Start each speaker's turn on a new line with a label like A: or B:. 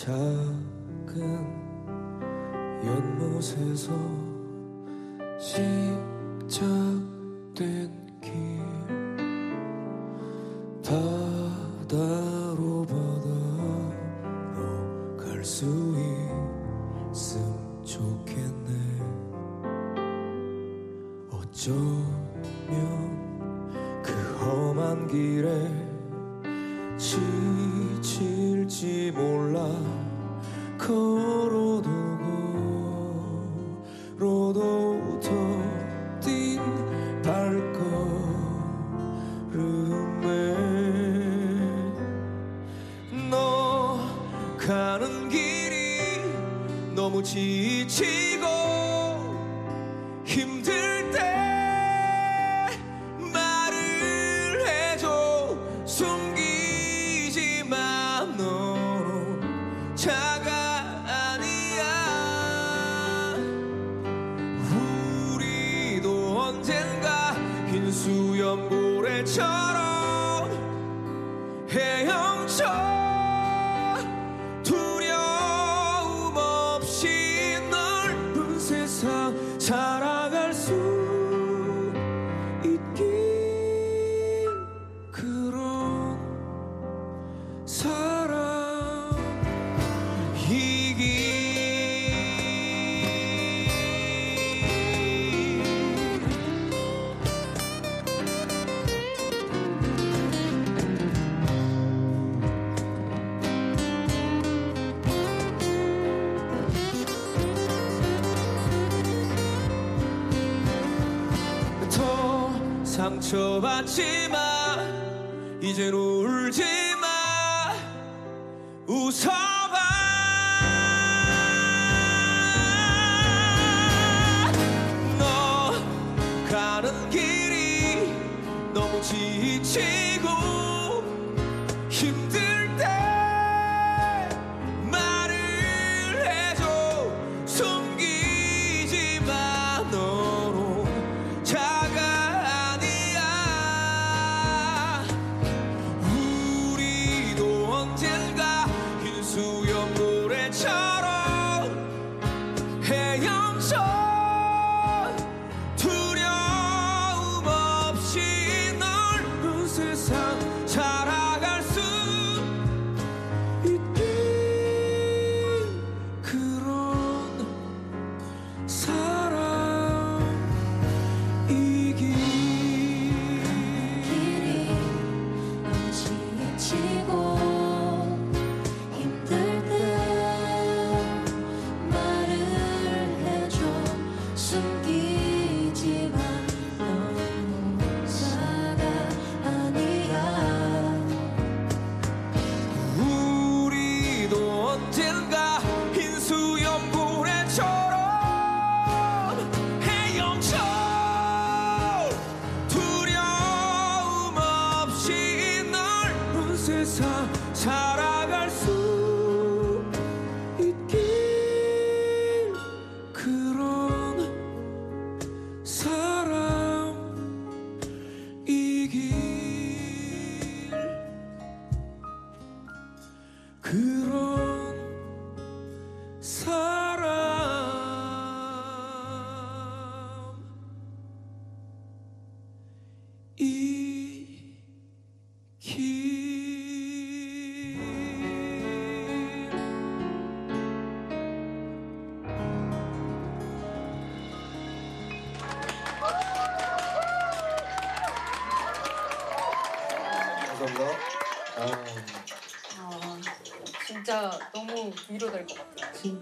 A: 작은 연못에서 시작된 길 바다로 바다로 갈 수 있음 좋겠네. 어쩌면 그 험한 길에 지 가는 길이 너무 지치고 고래처럼 헤엄쳐 두려움 없이 넓은 세상 살아갈 수 상처받지 마. 이젠 울지 마. 웃어봐. 너 가는 길이 너무 지치고 그런 사람 이길
B: 감사합니다. 아,
C: 아, 진짜 너무 위로될 것 같아요.
B: 진짜.